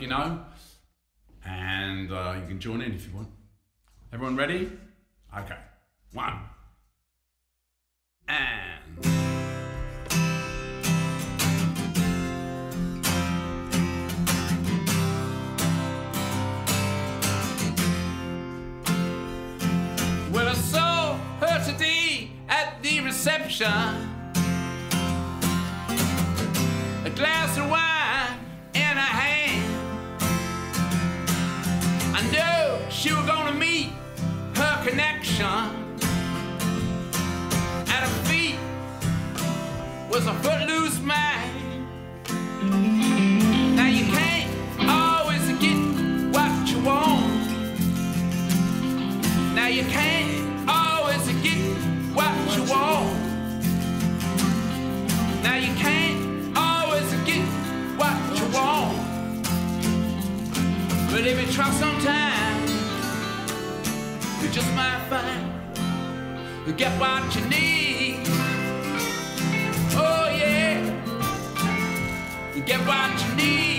you know. get what you need. Oh, yeah, get what you need.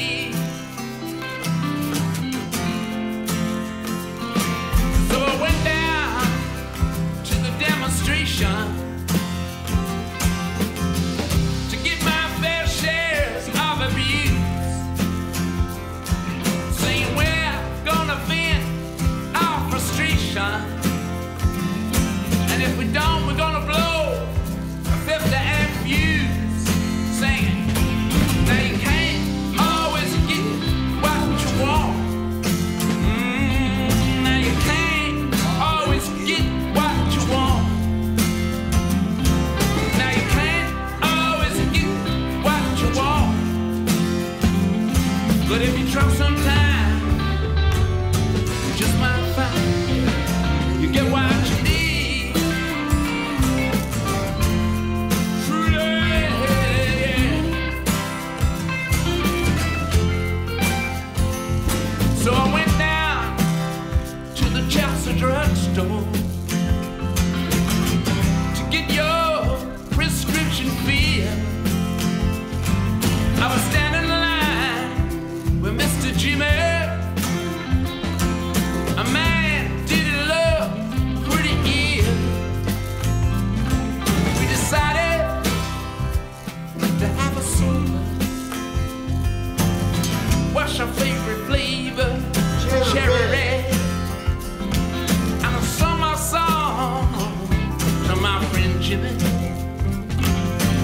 friend Jimmy.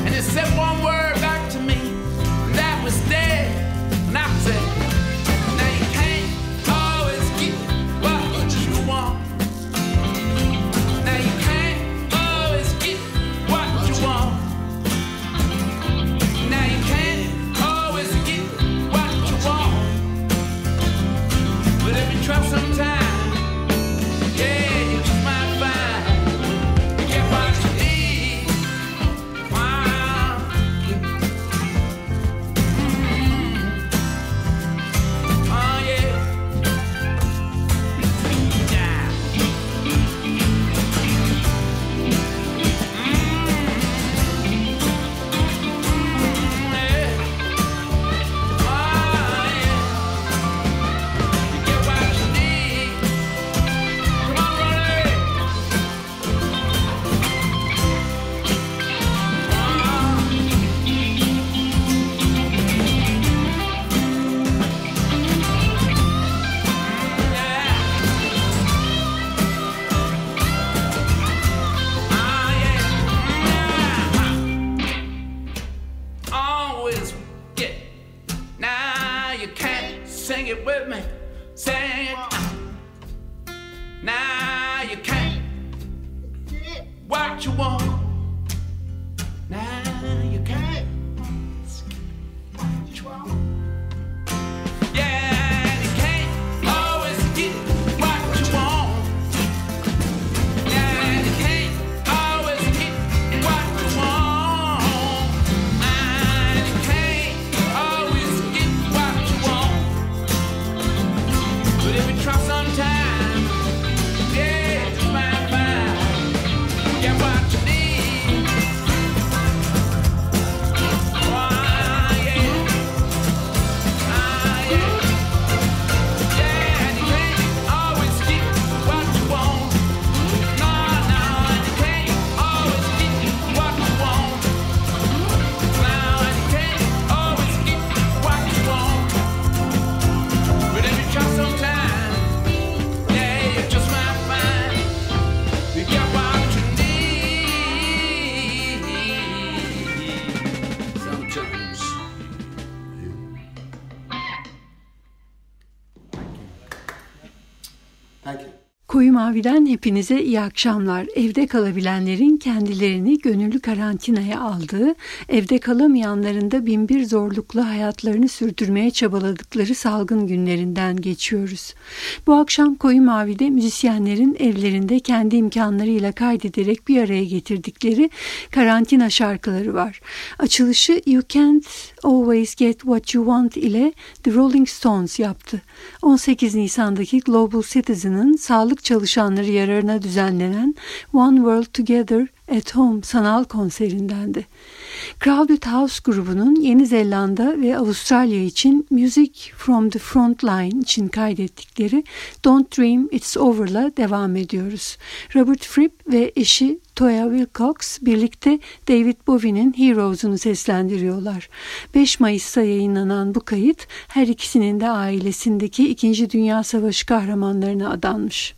And he said one word Hepinize iyi akşamlar. Evde kalabilenlerin kendilerini gönüllü karantinaya aldığı, evde kalamayanların da binbir zorlukla hayatlarını sürdürmeye çabaladıkları salgın günlerinden geçiyoruz. Bu akşam Koyu Mavi'de müzisyenlerin evlerinde kendi imkanlarıyla kaydederek bir araya getirdikleri karantina şarkıları var. Açılışı You Can't Always Get What You Want ile The Rolling Stones yaptı. 18 Nisan'daki Global Citizen'ın sağlık çalışanları yararına düzenlenen One World Together at Home sanal konserindendi. Crowded House grubunun Yeni Zelanda ve Avustralya için Music from the Frontline için kaydettikleri Don't Dream It's Over'la devam ediyoruz. Robert Fripp ve eşi Toya Wilcox birlikte David Bowie'nin Heroes'unu seslendiriyorlar. 5 Mayıs'ta yayınlanan bu kayıt her ikisinin de ailesindeki 2. Dünya Savaşı kahramanlarına adanmış.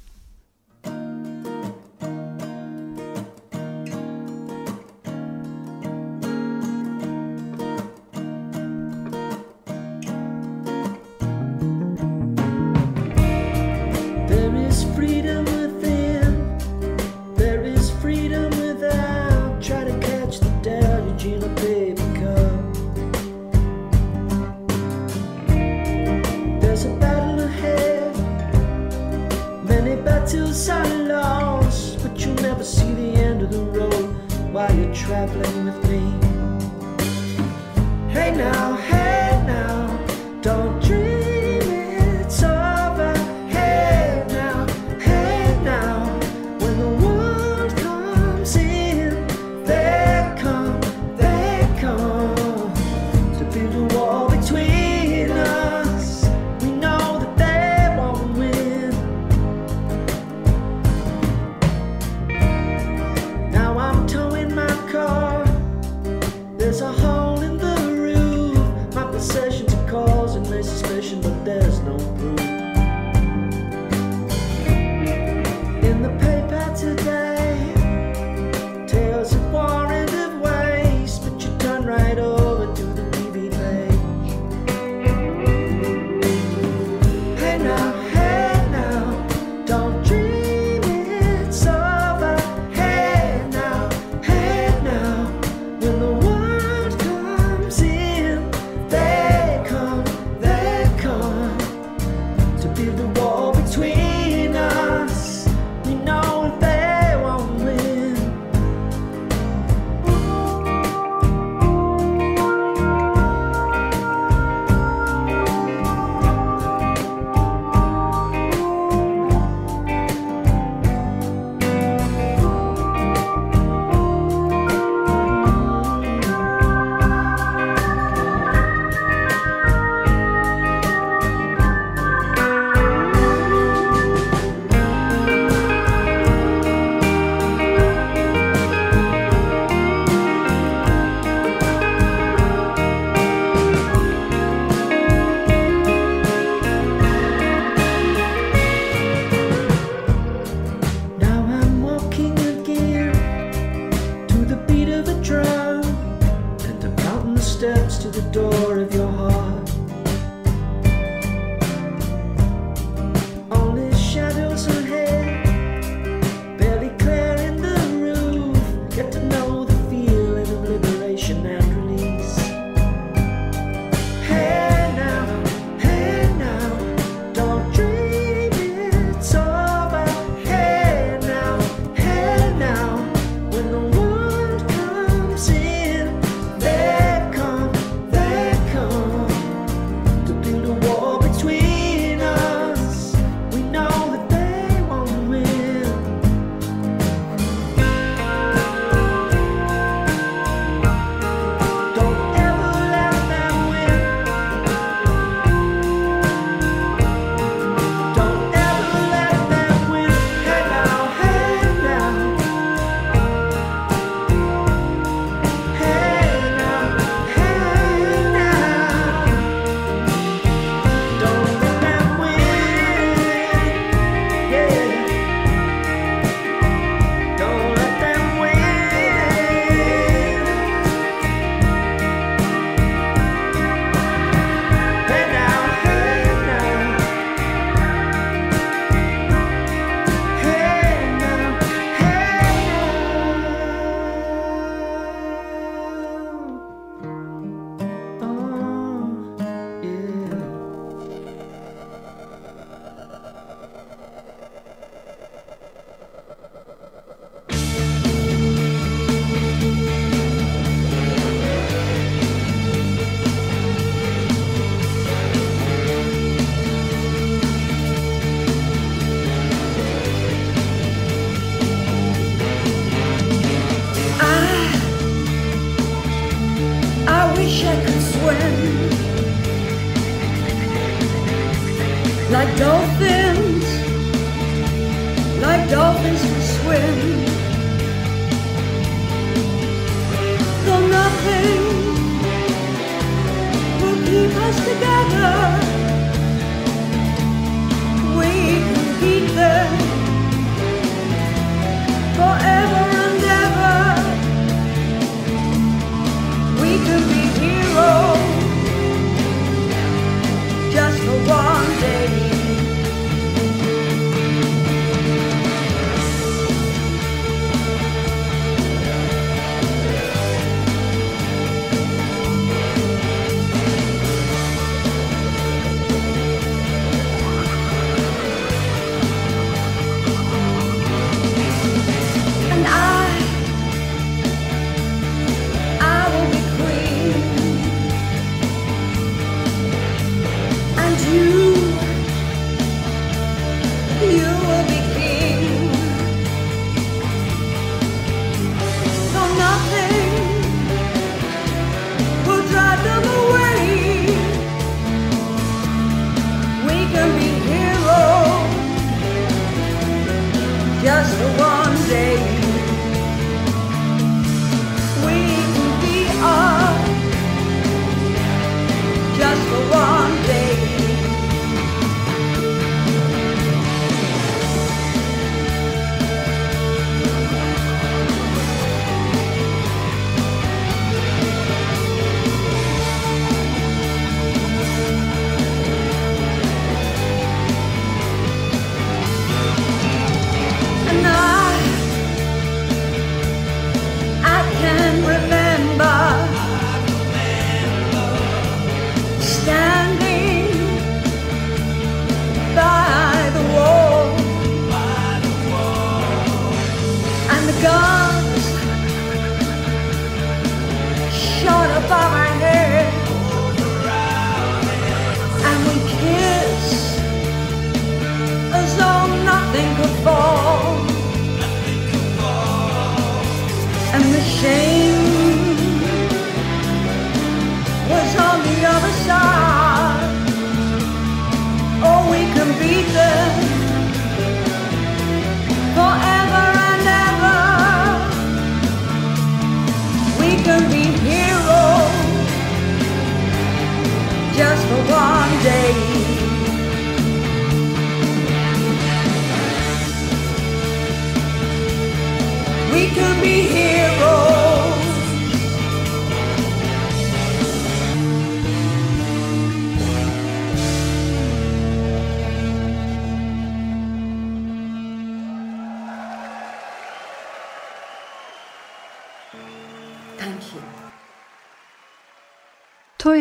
Us together,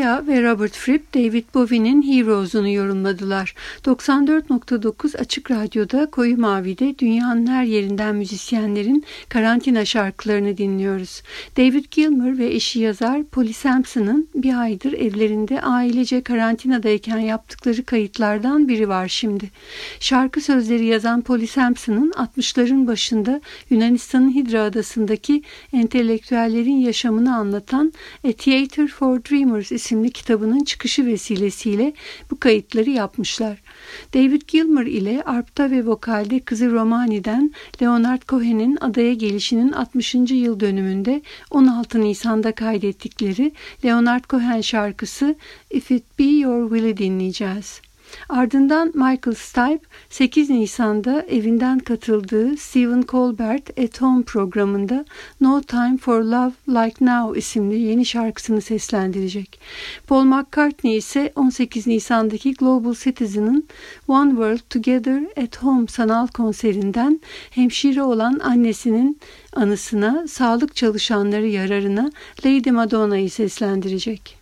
Toya ve Robert Fripp, David Bowie'nin Heroes'unu yorumladılar. 94.9 Açık Radyo'da Koyu Mavi'de dünyanın her yerinden müzisyenlerin karantina şarkılarını dinliyoruz. David Gilmer ve eşi yazar Polly Sampson'ın bir aydır evlerinde ailece karantinadayken yaptıkları kayıtlardan biri var şimdi. Şarkı sözleri yazan Polly Sampson'ın 60'ların başında Yunanistan'ın Hidra adasındaki entelektüellerin yaşamını anlatan A Theater for Dreamers isimli kitabının çıkışı vesilesiyle bu kayıtları yapmışlar. David Gilmer ile arpta ve vokalde kızı Romani'den Leonard Cohen'in adaya gelişinin 60. yıl dönümünde 16 Nisan'da kaydettikleri Leonard Cohen şarkısı If It Be Your Will'i dinleyeceğiz. Ardından Michael Stipe 8 Nisan'da evinden katıldığı Stephen Colbert At Home programında No Time for Love Like Now isimli yeni şarkısını seslendirecek. Paul McCartney ise 18 Nisan'daki Global Citizen'ın One World Together at Home sanal konserinden hemşire olan annesinin anısına, sağlık çalışanları yararına Lady Madonna'yı seslendirecek.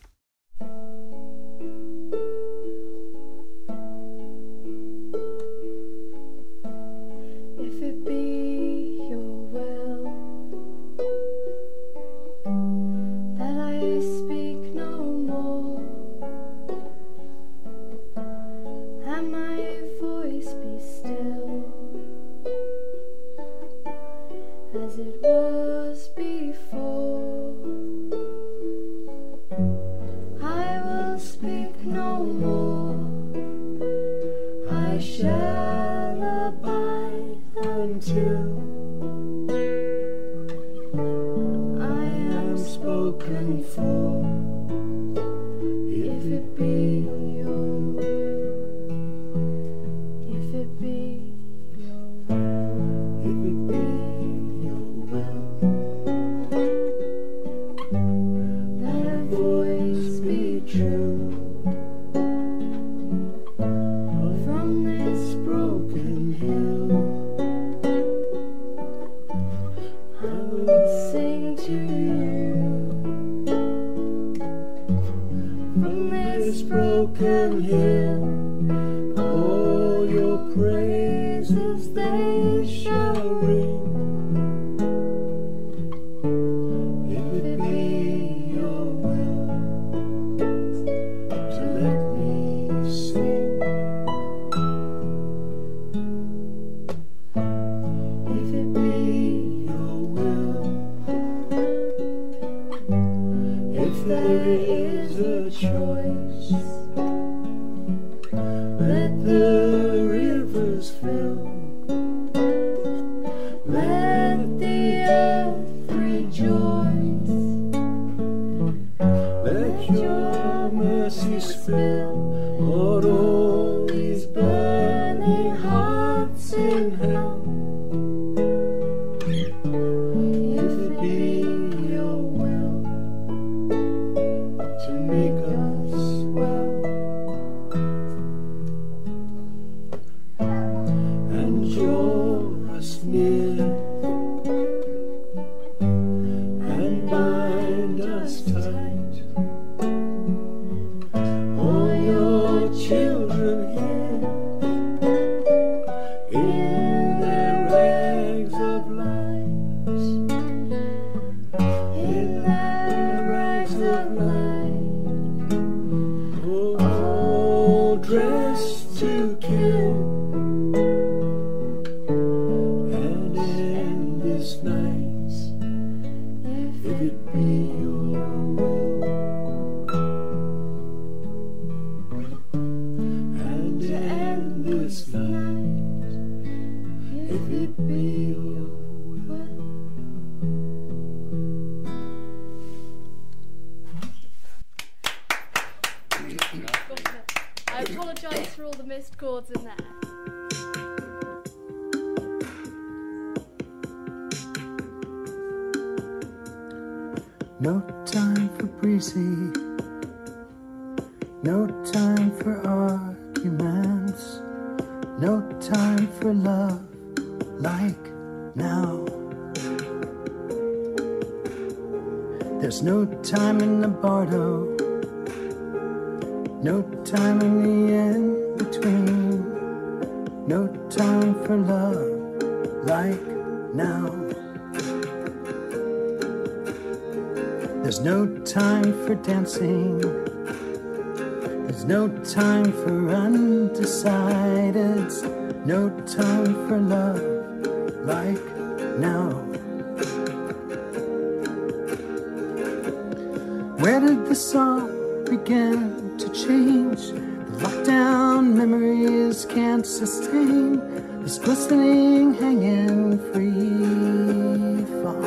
listening, hanging free fall.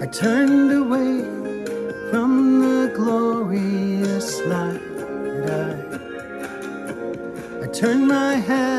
I turned away from the glorious light. I, I turned my head.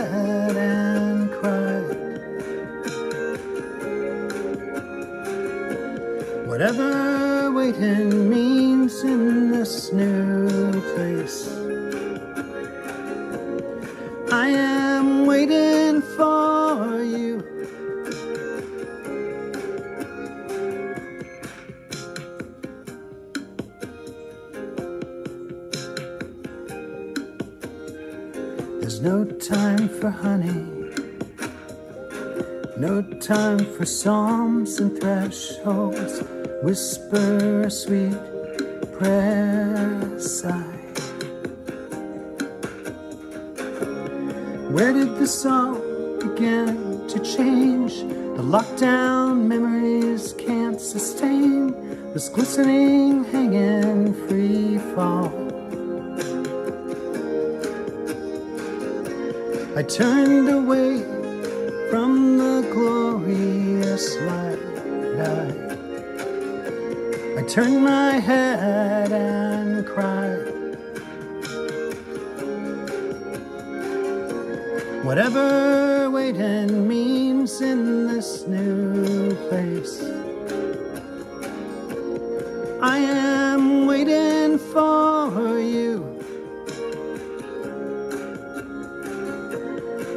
for psalms and thresholds, whisper a sweet prayer sigh. Where did the song begin to change? The lockdown memories can't sustain this glistening, hanging free fall. I turned away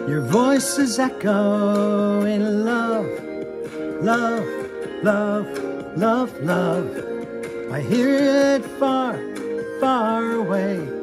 Your voices echo in love, love, love, love, love. I hear it far, far away.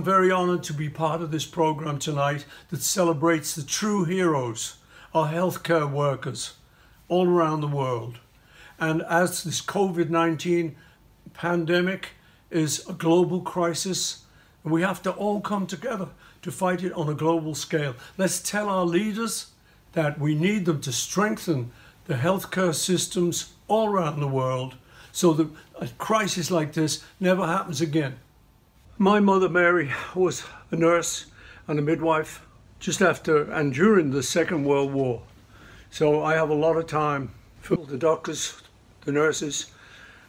I'm very honored to be part of this program tonight that celebrates the true heroes, our healthcare workers all around the world. And as this COVID 19 pandemic is a global crisis, we have to all come together to fight it on a global scale. Let's tell our leaders that we need them to strengthen the healthcare systems all around the world so that a crisis like this never happens again. My mother Mary was a nurse and a midwife just after and during the Second World War. So I have a lot of time for the doctors, the nurses,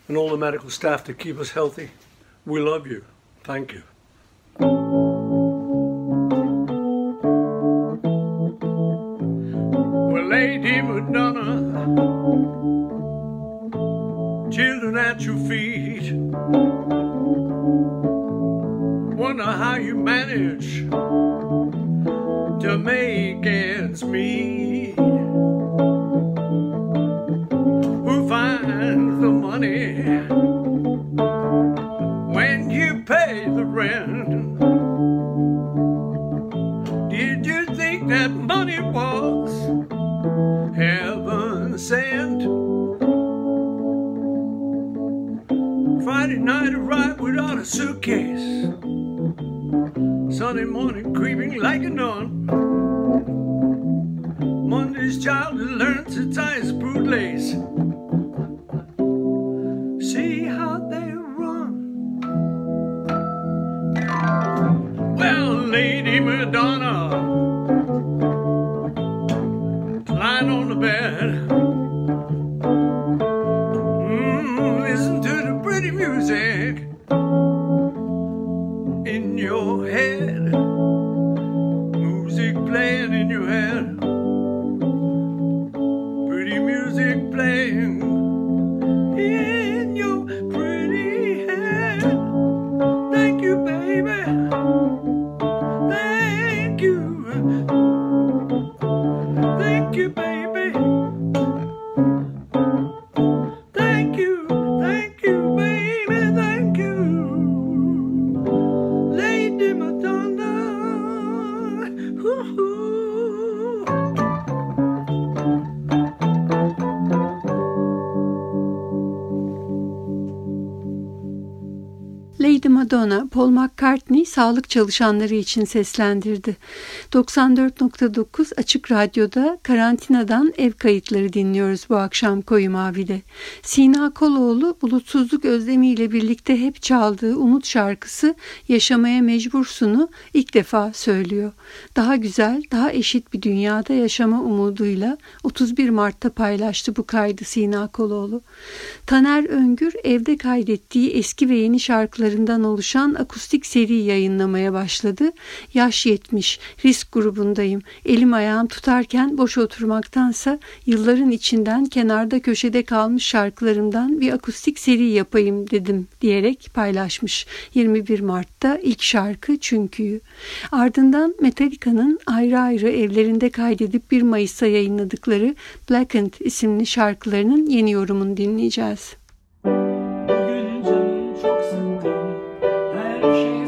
and all the medical staff to keep us healthy. We love you. Thank you. Well, Lady Madonna, children at your feet. I wonder how you manage to make ends meet. Who finds the money when you pay the rent? Did you think that money was heaven sent? Friday night arrived without a suitcase. Sunday morning creeping like a nun. Monday's child has learned to tie his bootlace. See how they run. Well, Lady Madonna, lying on the bed. Paul McCartney sağlık çalışanları için seslendirdi. 94.9 Açık Radyo'da karantinadan ev kayıtları dinliyoruz bu akşam Koyu Mavi'de. Sina Koloğlu bulutsuzluk özlemiyle birlikte hep çaldığı Umut şarkısı Yaşamaya Mecbursunu ilk defa söylüyor. Daha güzel, daha eşit bir dünyada yaşama umuduyla 31 Mart'ta paylaştı bu kaydı Sina Koloğlu. Taner Öngür evde kaydettiği eski ve yeni şarkıları şarkılarından oluşan akustik seri yayınlamaya başladı. Yaş 70, risk grubundayım. Elim ayağım tutarken boş oturmaktansa yılların içinden kenarda köşede kalmış şarkılarımdan bir akustik seri yapayım dedim diyerek paylaşmış. 21 Mart'ta ilk şarkı Çünkü'yü. Ardından Metallica'nın ayrı ayrı evlerinde kaydedip 1 Mayıs'ta yayınladıkları Blackened isimli şarkılarının yeni yorumunu dinleyeceğiz. Bugün canım çok sıkkın Her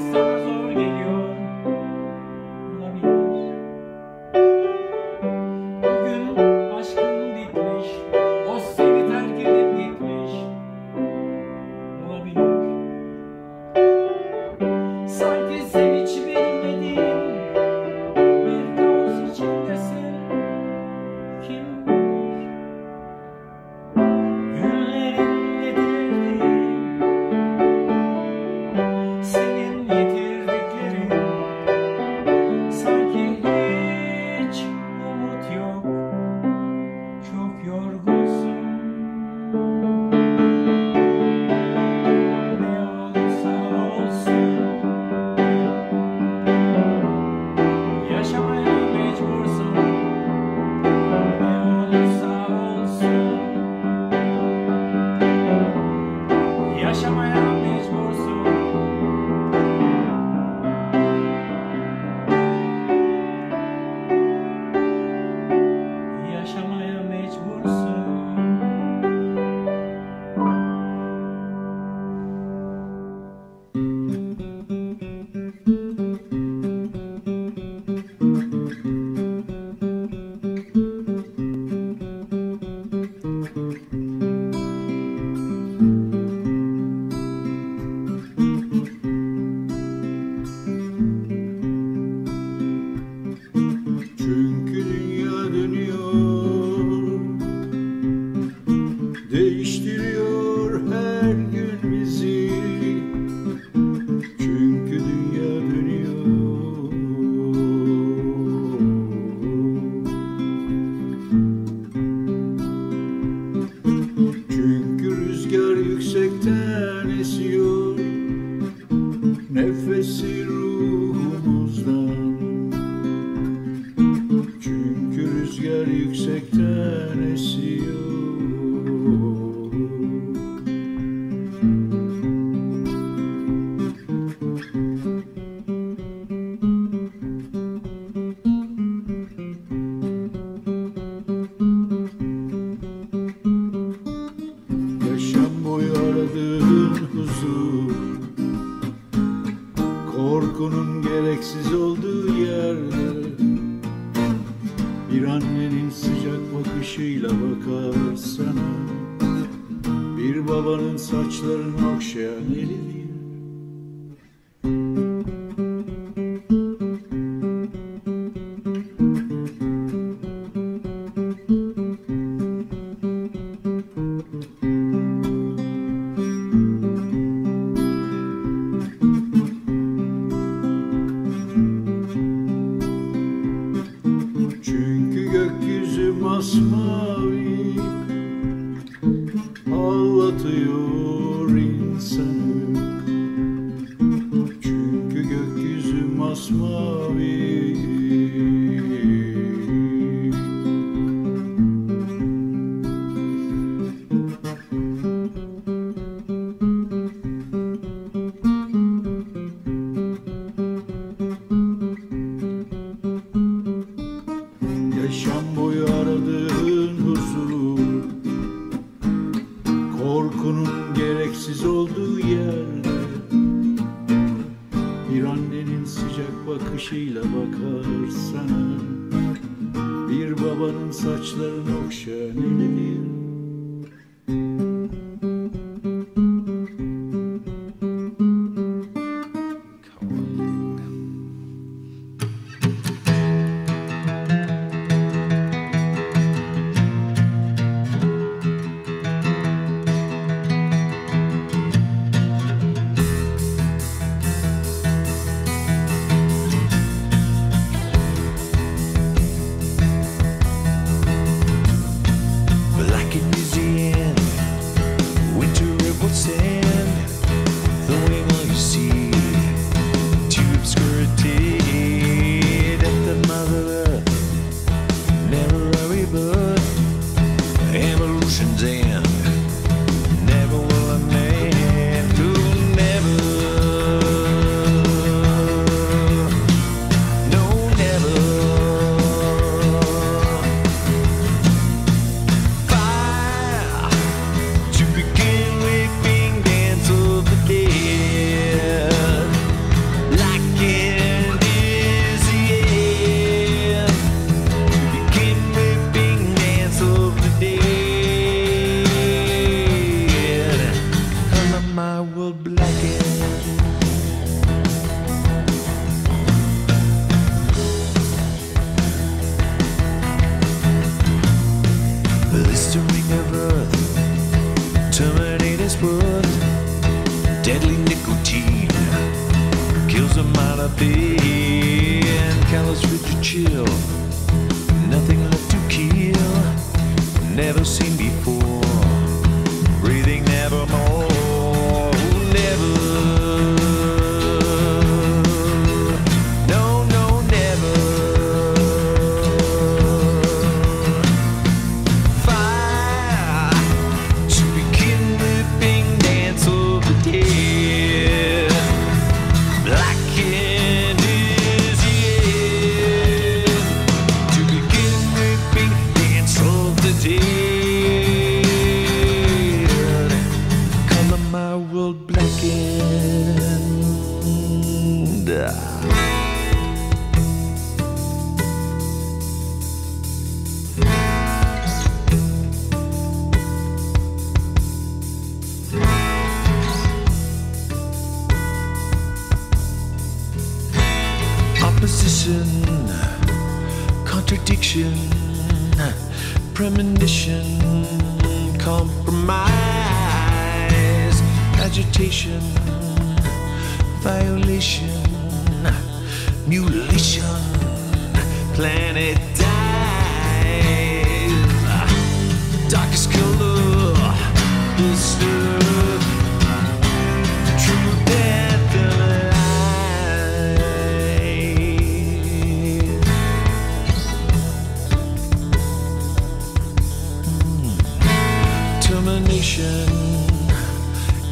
Nefesi olduğu yerde. Bir annenin sıcak bakışıyla bakar sana Bir babanın saçlarını okşayan elidir Terminator's worth, deadly nicotine kills a minor pain, callous rigid chill, nothing left to kill, never seen before,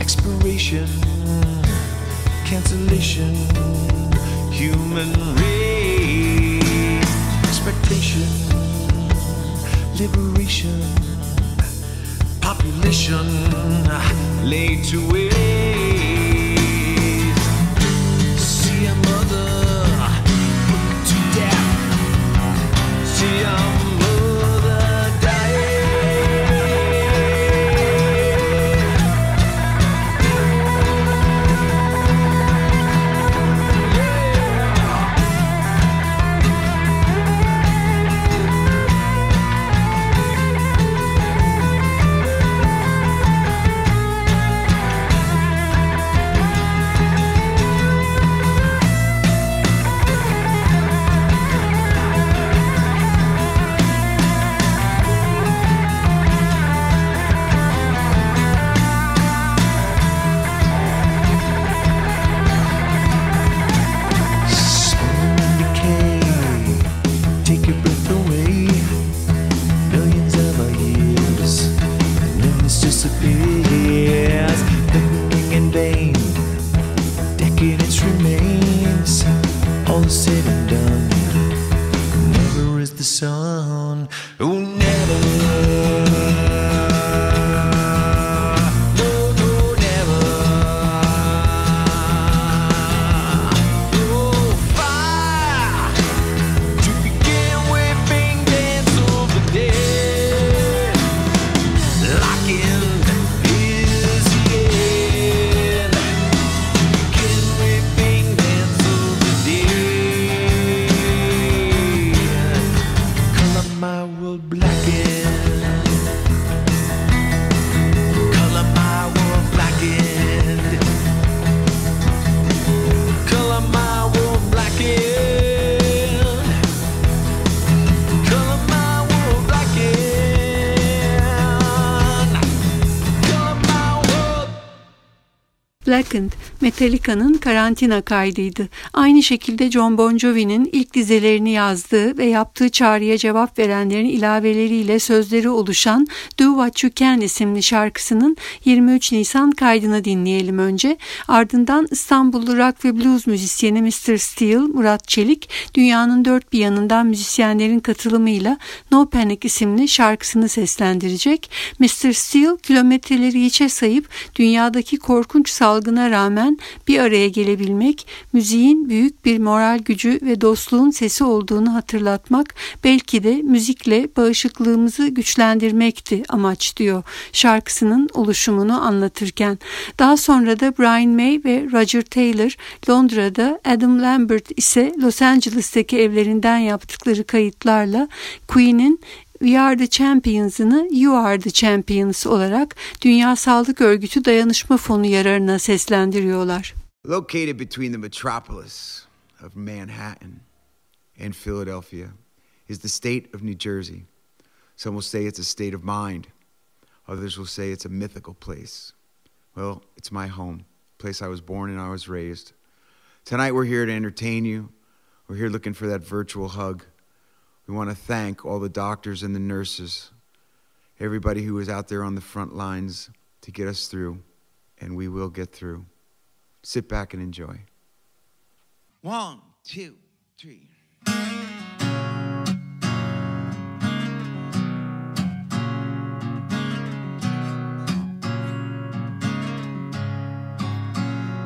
Expiration, cancellation, human race, expectation, liberation. Population. Laid to waste. Metallica'nın karantina kaydıydı. Aynı şekilde John Bon Jovi'nin ilk dizelerini yazdığı ve yaptığı çağrıya cevap verenlerin ilaveleriyle sözleri oluşan Do What You Can isimli şarkısının 23 Nisan kaydını dinleyelim önce. Ardından İstanbullu rock ve blues müzisyeni Mr. Steele, Murat Çelik, dünyanın dört bir yanından müzisyenlerin katılımıyla No Panic isimli şarkısını seslendirecek. Mr. Steele kilometreleri içe sayıp dünyadaki korkunç salgın salgına rağmen bir araya gelebilmek, müziğin büyük bir moral gücü ve dostluğun sesi olduğunu hatırlatmak, belki de müzikle bağışıklığımızı güçlendirmekti amaç diyor şarkısının oluşumunu anlatırken. Daha sonra da Brian May ve Roger Taylor Londra'da, Adam Lambert ise Los Angeles'taki evlerinden yaptıkları kayıtlarla Queen'in We Are The Champions'ını You Are The Champions olarak Dünya Sağlık Örgütü Dayanışma Fonu yararına seslendiriyorlar. Located between the metropolis of Manhattan and Philadelphia is the state of New Jersey. Some will say it's a state of mind. Others will say it's a mythical place. Well, it's my home, place I was born and I was raised. Tonight we're here to entertain you. We're here looking for that virtual hug. We want to thank all the doctors and the nurses, everybody who was out there on the front lines to get us through, and we will get through. Sit back and enjoy. One, two, three.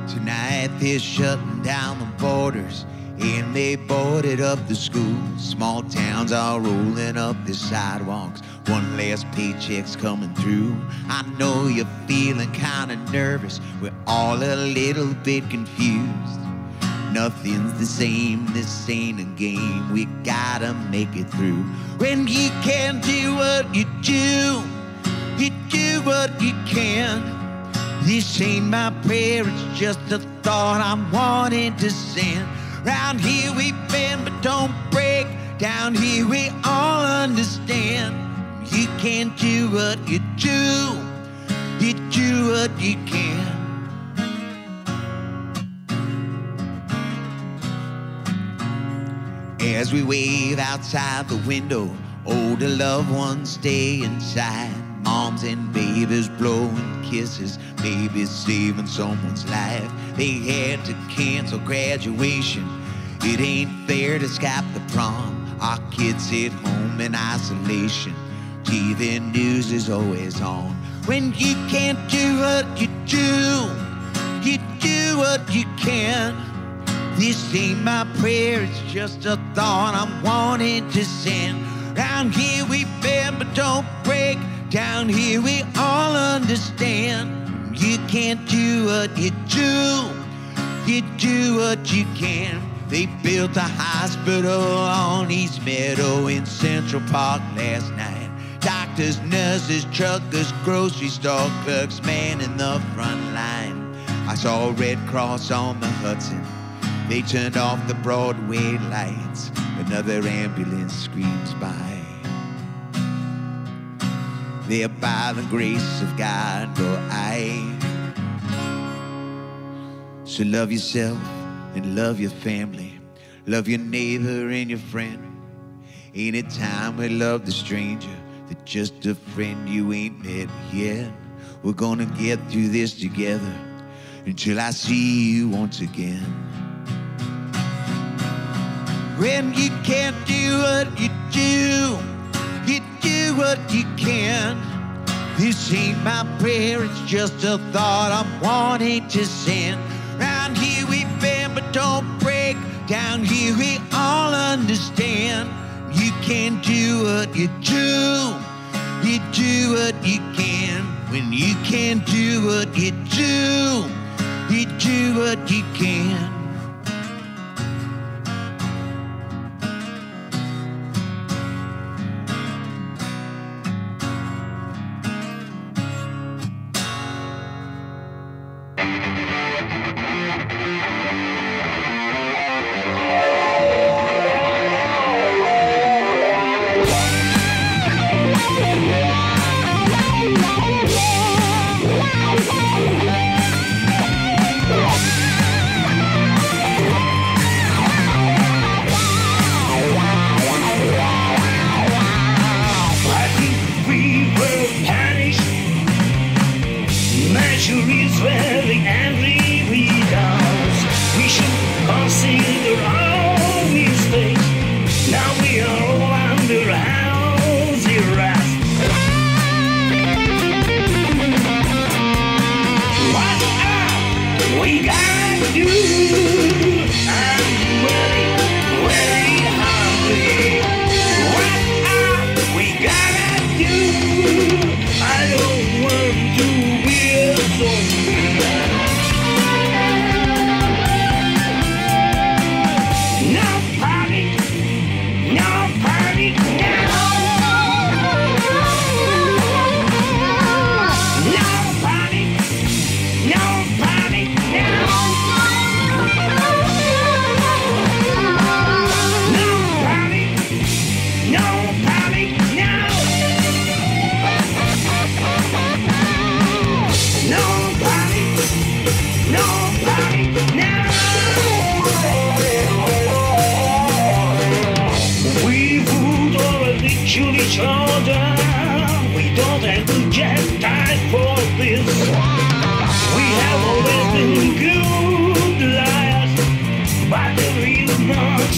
Tonight they're shutting down the borders and they boarded up the schools. Small towns are rolling up the sidewalks. One last paycheck's coming through. I know you're feeling kinda nervous. We're all a little bit confused. Nothing's the same, this ain't a game. We gotta make it through. When you can't do what you do, you do what you can. This ain't my prayer, it's just a thought I'm wanting to send. Round here we bend, but don't break. Down here we all understand. You can't do what you do, you do what you can. As we wave outside the window, older loved ones stay inside. Moms and babies blowing kisses, babies saving someone's life. They had to cancel graduation. It ain't fair to skip the prom. Our kids sit home in isolation. TV news is always on. When you can't do what you do, you do what you can. This ain't my prayer, it's just a thought I'm wanting to send. Round here we bend but don't break. Down here we all understand. You can't do what you do, you do what you can. They built a hospital on East Meadow in Central Park last night. Doctors, nurses, truckers, grocery store clerks, man in the front line. I saw a Red Cross on the Hudson. They turned off the Broadway lights. Another ambulance screams by. There by the grace of God go I. So love yourself and love your family. Love your neighbor and your friend. Anytime we love the stranger that just a friend you ain't met yet? We're gonna get through this together until I see you once again. When you can't do what you do, you do what you can. This ain't my prayer, it's just a thought I'm wanting to send. Round here we bend but don't break. Down here we all understand. You can do what you do, you do what you can. When you can do what you do, you do what you can.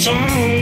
Not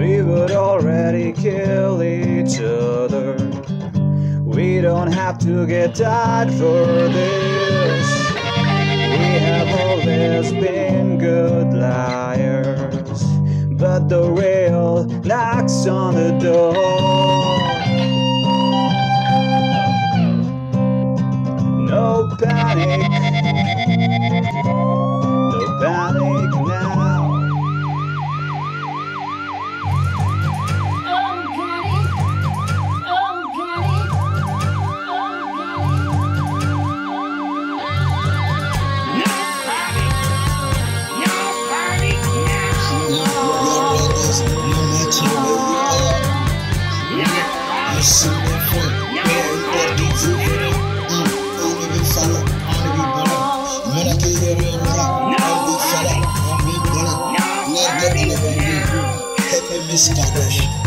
We would already kill each other. We don't have to get tired for this. We have always been good liars. But the real knocks on the door. No panic. No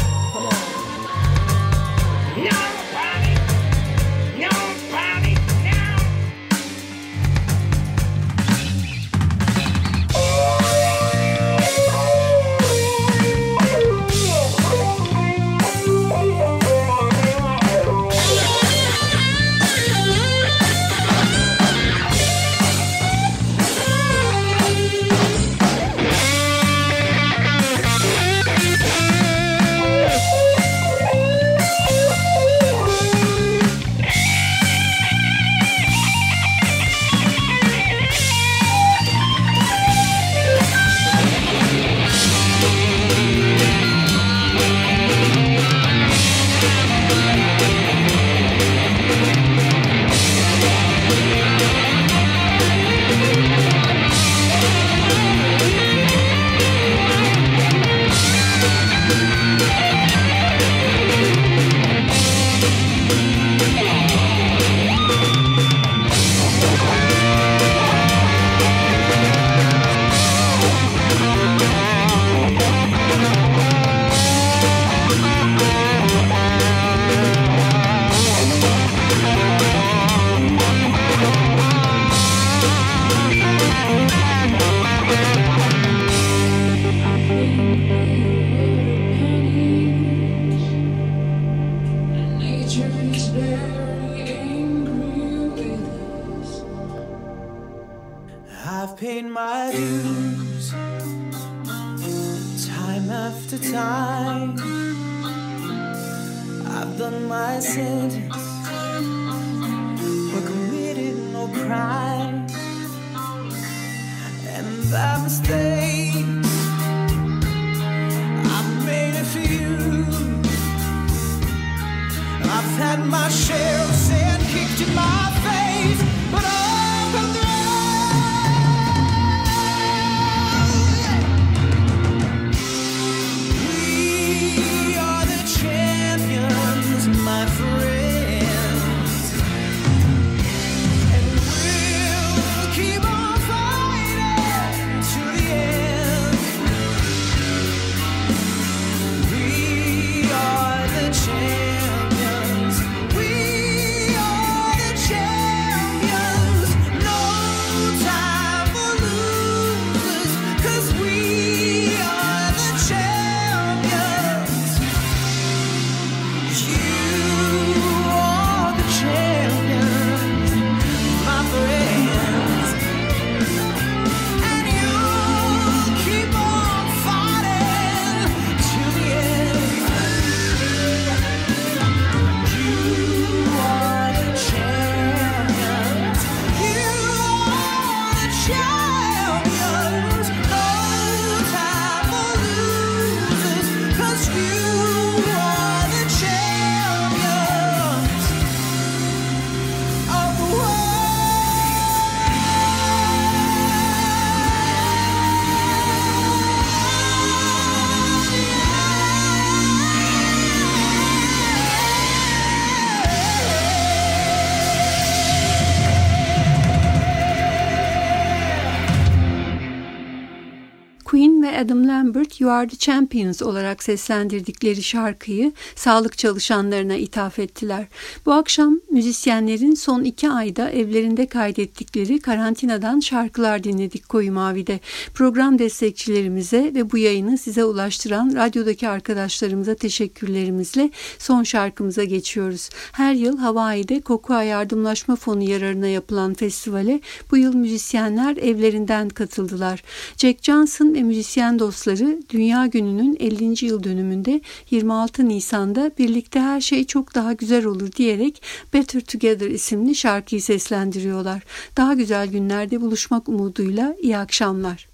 You Are The Champions olarak seslendirdikleri şarkıyı sağlık çalışanlarına ithaf ettiler. Bu akşam müzisyenlerin son iki ayda evlerinde kaydettikleri karantinadan şarkılar dinledik Koyu Mavi'de. Program destekçilerimize ve bu yayını size ulaştıran radyodaki arkadaşlarımıza teşekkürlerimizle son şarkımıza geçiyoruz. Her yıl Hawaii'de Kokua Yardımlaşma Fonu yararına yapılan festivale bu yıl müzisyenler evlerinden katıldılar. Jack Johnson ve müzisyen dostları Dünya Günü'nün 50. yıl dönümünde 26 Nisan'da birlikte her şey çok daha güzel olur diyerek Better Together isimli şarkıyı seslendiriyorlar. Daha güzel günlerde buluşmak umuduyla iyi akşamlar.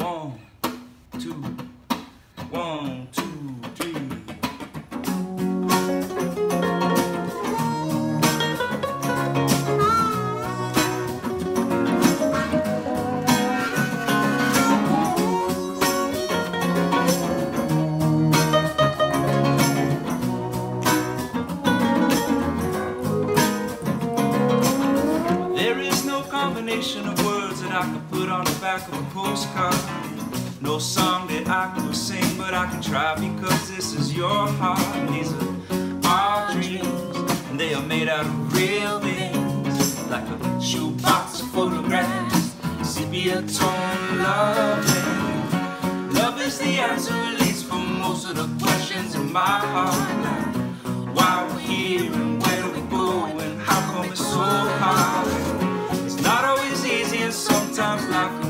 One, two, one, two, combination of words that I could put on the back of a postcard. No song that I could sing, but I can try because this is your heart. And these are our dreams, and they are made out of real things, like a shoebox of photographs, sepia tone loving. Love is the answer, at least for most of the questions in my heart. Why we're here and where do we go and how come it's so hard. Sometimes life